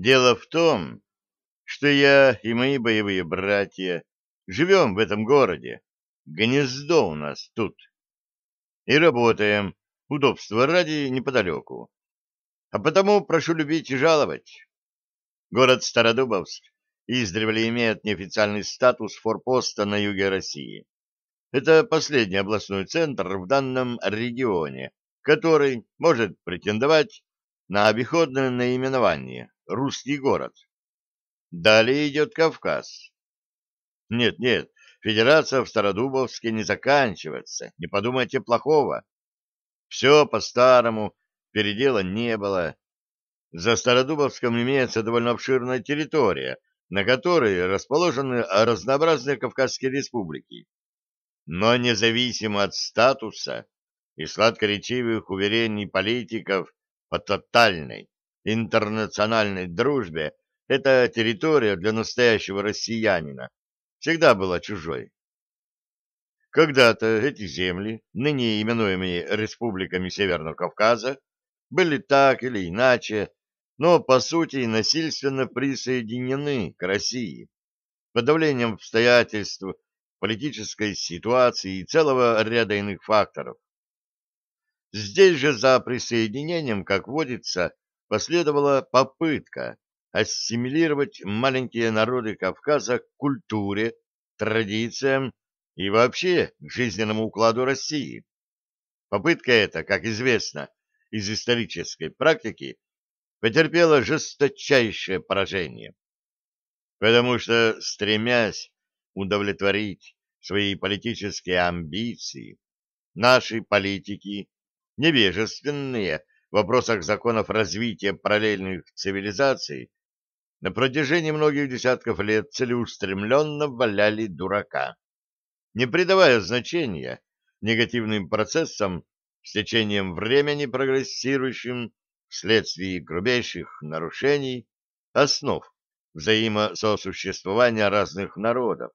Дело в том, что я и мои боевые братья живем в этом городе. Гнездо у нас тут. И работаем, удобства ради, неподалеку. А потому прошу любить и жаловать. Город Стародубовск издревле имеет неофициальный статус форпоста на юге России. Это последний областной центр в данном регионе, который может претендовать на обиходное наименование «Русский город». Далее идет Кавказ. Нет, нет, федерация в Стародубовске не заканчивается, не подумайте плохого. Все по-старому, передела не было. За Стародубовском имеется довольно обширная территория, на которой расположены разнообразные Кавказские республики. Но независимо от статуса и сладкоречивых уверений политиков о тотальной интернациональной дружбе, эта территория для настоящего россиянина всегда была чужой. Когда-то эти земли, ныне именуемые республиками Северного Кавказа, были так или иначе, но по сути насильственно присоединены к России под давлением обстоятельств, политической ситуации и целого ряда иных факторов. Здесь же за присоединением, как водится, последовала попытка ассимилировать маленькие народы Кавказа к культуре, традициям и вообще к жизненному укладу России. Попытка эта, как известно из исторической практики, потерпела жесточайшее поражение. Потому что, стремясь удовлетворить свои политические амбиции, наши политики, невежественные в вопросах законов развития параллельных цивилизаций, на протяжении многих десятков лет целеустремленно валяли дурака, не придавая значения негативным процессам с течением времени прогрессирующим вследствие грубейших нарушений основ взаимососуществования разных народов.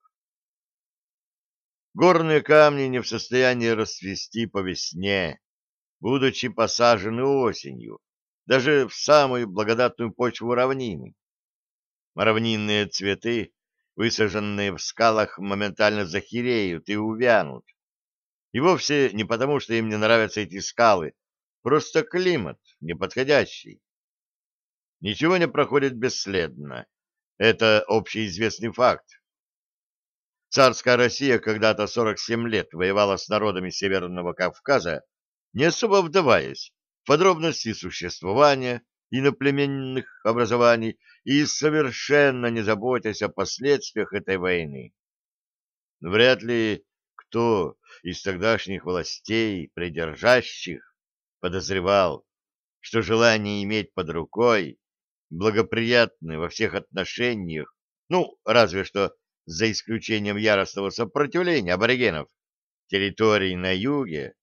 Горные камни не в состоянии расцвести по весне, будучи посажены осенью, даже в самую благодатную почву равнины. Равнинные цветы, высаженные в скалах, моментально захереют и увянут. И вовсе не потому, что им не нравятся эти скалы, просто климат неподходящий. Ничего не проходит бесследно. Это общеизвестный факт. Царская Россия когда-то 47 лет воевала с народами Северного Кавказа, не особо вдаваясь в подробности существования иноплеменных образований и совершенно не заботясь о последствиях этой войны. Вряд ли кто из тогдашних властей, придержащих, подозревал, что желание иметь под рукой благоприятное во всех отношениях, ну, разве что за исключением яростного сопротивления аборигенов, территории на юге,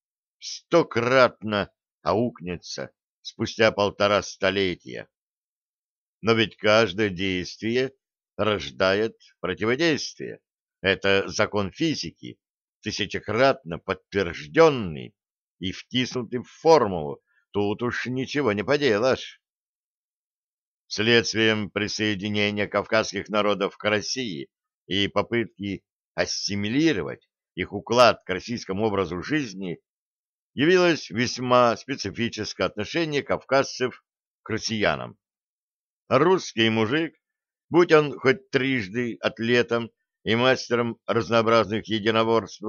стократно аукнется спустя полтора столетия. Но ведь каждое действие рождает противодействие. Это закон физики, тысячекратно подтвержденный и втиснутый в формулу. Тут уж ничего не поделаешь. Следствием присоединения кавказских народов к России и попытки ассимилировать их уклад к российскому образу жизни явилось весьма специфическое отношение кавказцев к россиянам. Русский мужик, будь он хоть трижды атлетом и мастером разнообразных единоборств,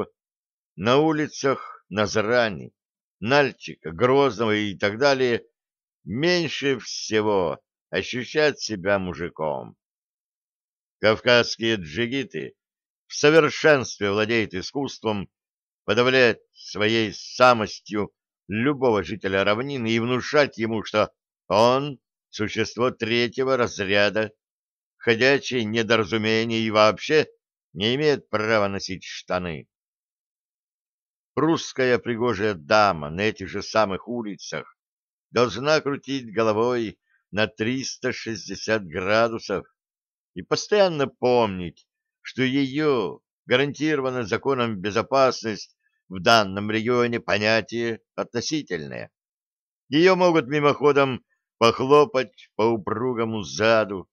на улицах Назрани, Нальчика, Грозного и так далее, меньше всего ощущает себя мужиком. Кавказские джигиты в совершенстве владеют искусством подавлять своей самостью любого жителя равнины и внушать ему, что он — существо третьего разряда, ходячее недоразумение и вообще не имеет права носить штаны. Русская пригожая дама на этих же самых улицах должна крутить головой на 360 градусов и постоянно помнить, что ее гарантирована законом безопасность в данном регионе понятие относительное. Ее могут мимоходом похлопать по упругому заду,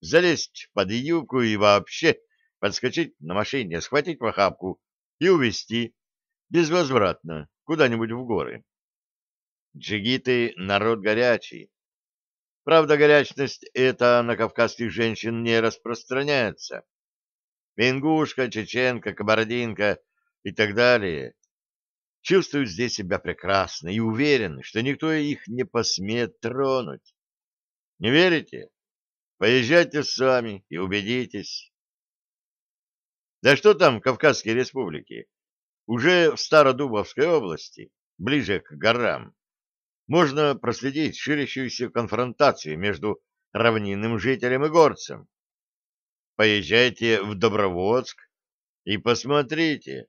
залезть под юбку и вообще подскочить на машине, схватить в охапку и увезти безвозвратно куда-нибудь в горы. Джигиты — народ горячий. Правда, горячность эта на кавказских женщин не распространяется. Ингушка, чеченка, кабардинка и так далее чувствуют здесь себя прекрасно и уверены, что никто их не посмеет тронуть. Не верите? Поезжайте сами и убедитесь. Да что там Кавказские республики? Уже в Стародубовской области, ближе к горам, можно проследить ширящуюся конфронтацию между равнинным жителем и горцем. Поезжайте в Доброводск и посмотрите,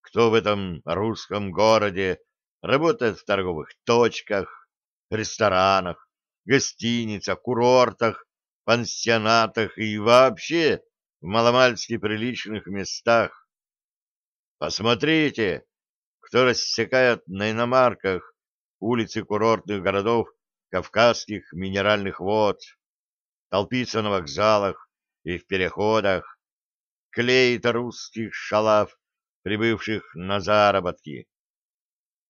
кто в этом русском городе работает в торговых точках, ресторанах, гостиницах, курортах, пансионатах и вообще в маломальски приличных местах. Посмотрите, кто рассекает на иномарках улицы курортных городов Кавказских минеральных вод, толпится на вокзалах и в переходах, клеит русских шалав, прибывших на заработки.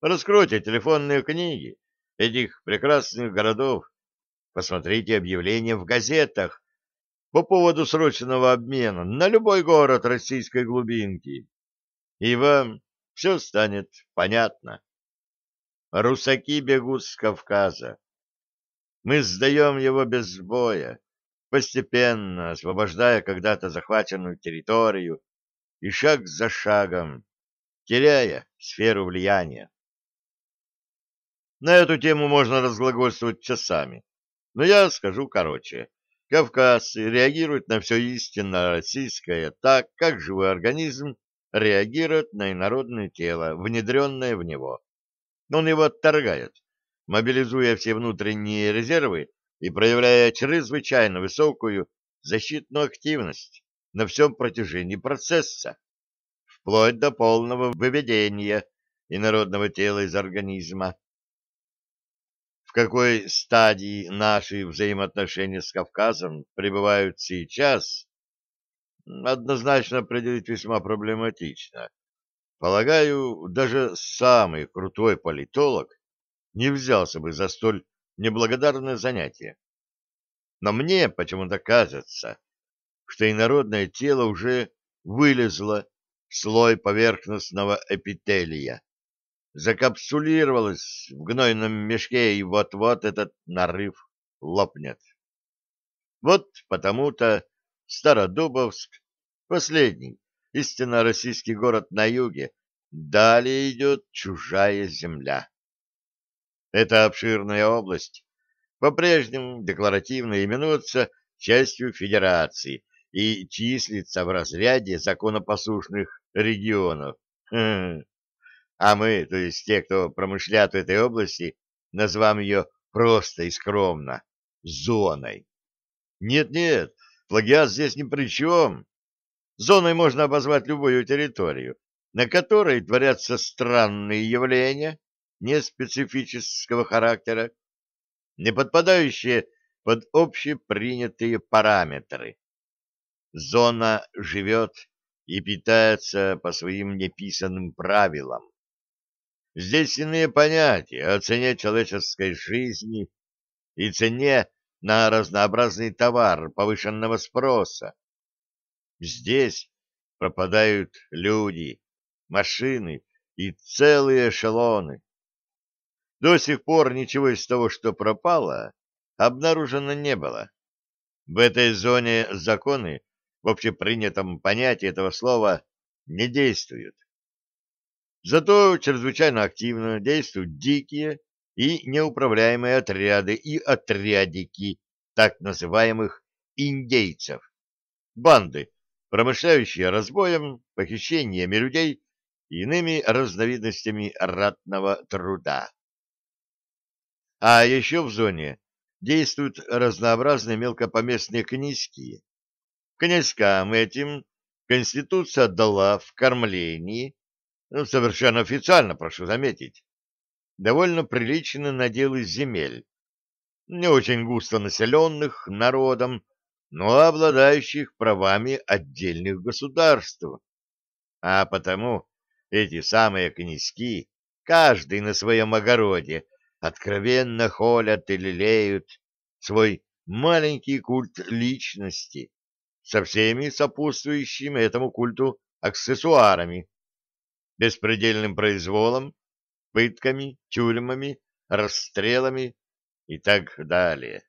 Раскройте телефонные книги этих прекрасных городов, посмотрите объявления в газетах по поводу срочного обмена на любой город российской глубинки, и вам все станет понятно. Русаки бегут с Кавказа. Мы сдаем его без боя, постепенно освобождая когда-то захваченную территорию и шаг за шагом, теряя сферу влияния. На эту тему можно разглагольствовать часами, но я скажу короче. Кавказцы реагируют на все истинно российское так, как живой организм реагирует на инородное тело, внедренное в него. Он его отторгает, мобилизуя все внутренние резервы и проявляя чрезвычайно высокую защитную активность на всем протяжении процесса, вплоть до полного выведения инородного тела из организма в какой стадии наши взаимоотношения с Кавказом пребывают сейчас, однозначно определить весьма проблематично. Полагаю, даже самый крутой политолог не взялся бы за столь неблагодарное занятие. Но мне почему-то кажется, что инородное тело уже вылезло в слой поверхностного эпителия закапсулировалась в гнойном мешке, и вот-вот этот нарыв лопнет. Вот потому-то Стародубовск, последний, истинно российский город на юге, далее идет чужая земля. Эта обширная область по-прежнему декларативно именуется частью Федерации и числится в разряде законопослушных регионов. Хм, а мы, то есть те, кто промышляет в этой области, назовем ее просто и скромно зоной. Нет-нет, плагиат здесь ни при чем. Зоной можно обозвать любую территорию, на которой творятся странные явления неспецифического характера, не подпадающие под общепринятые параметры. Зона живет и питается по своим неписанным правилам. Здесь иные понятия о цене человеческой жизни и цене на разнообразный товар повышенного спроса. Здесь пропадают люди, машины и целые эшелоны. До сих пор ничего из того, что пропало, обнаружено не было. В этой зоне законы в общепринятом понятии этого слова не действуют. Зато чрезвычайно активно действуют дикие и неуправляемые отряды и отрядики так называемых индейцев, банды, промышляющие разбоем, похищениями людей и иными разновидностями ратного труда. А еще в зоне действуют разнообразные мелкопоместные князьки. Князькам этим Конституция отдала в кормлении ну, совершенно официально, прошу заметить, довольно приличные наделы земель. не очень густо населенных народом, но обладающих правами отдельных государств. А потому эти самые князьки, каждый на своем огороде, откровенно холят и лелеют свой маленький культ личности со всеми сопутствующими этому культу аксессуарами, беспредельным произволом, пытками, тюрьмами, расстрелами и так далее.